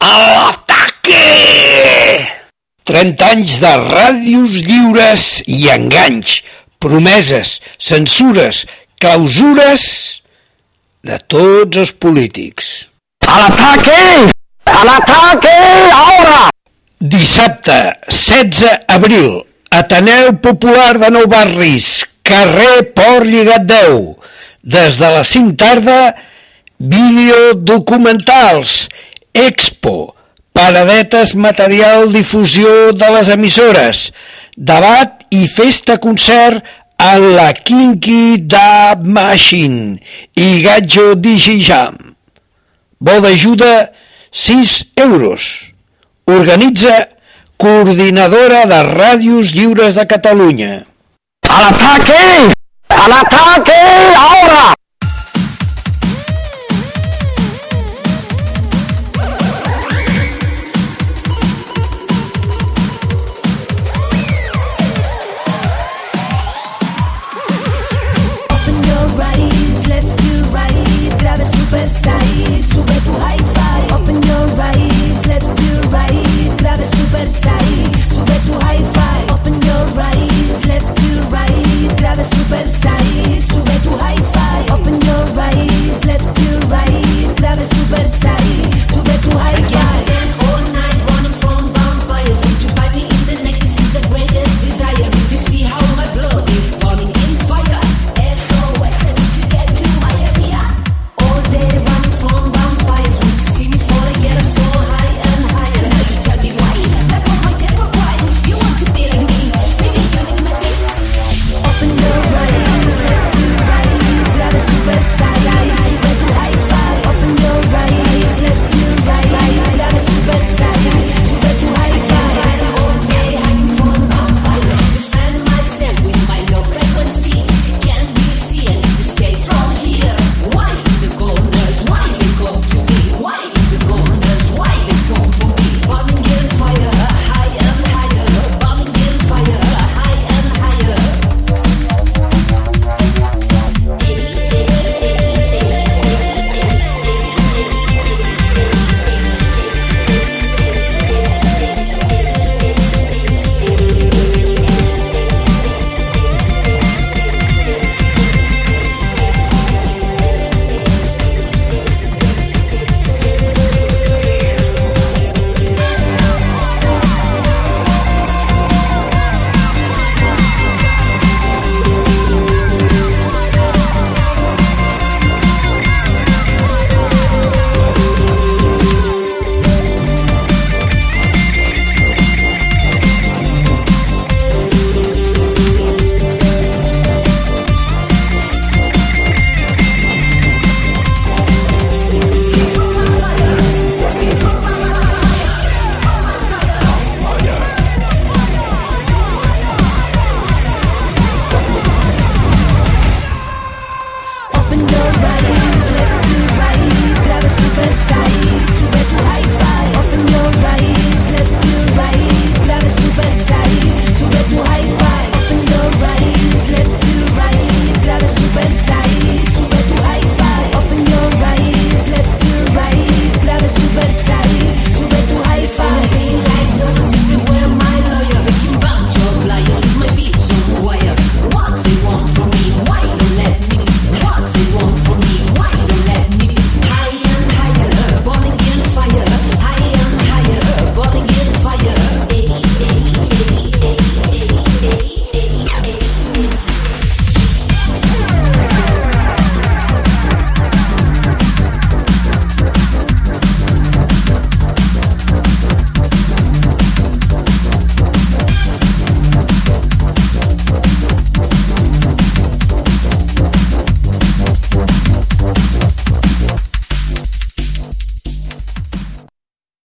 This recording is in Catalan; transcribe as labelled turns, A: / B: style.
A: A l'ataque! 30 anys de ràdios lliures i enganys, promeses, censures, clausures de tots els polítics.
B: ¡Al ataque! ¡Al ataque! ¡Ahora!
A: Dissabte, 16 abril, Ateneu Popular de Nou Barris, carrer Port Lligat 10. Des de les 5 tarda, videodocumentals, expo, paradetes material difusió de les emissores, debat i festa concert en la Kinky Dub Machine i Gatjo Digijam. Vol d'ajuda 6 euros. Organitza Coordinadora de Ràdios Lliures de Catalunya.
B: ¡Al ataque! ¡Al ataque! ¡Ahora!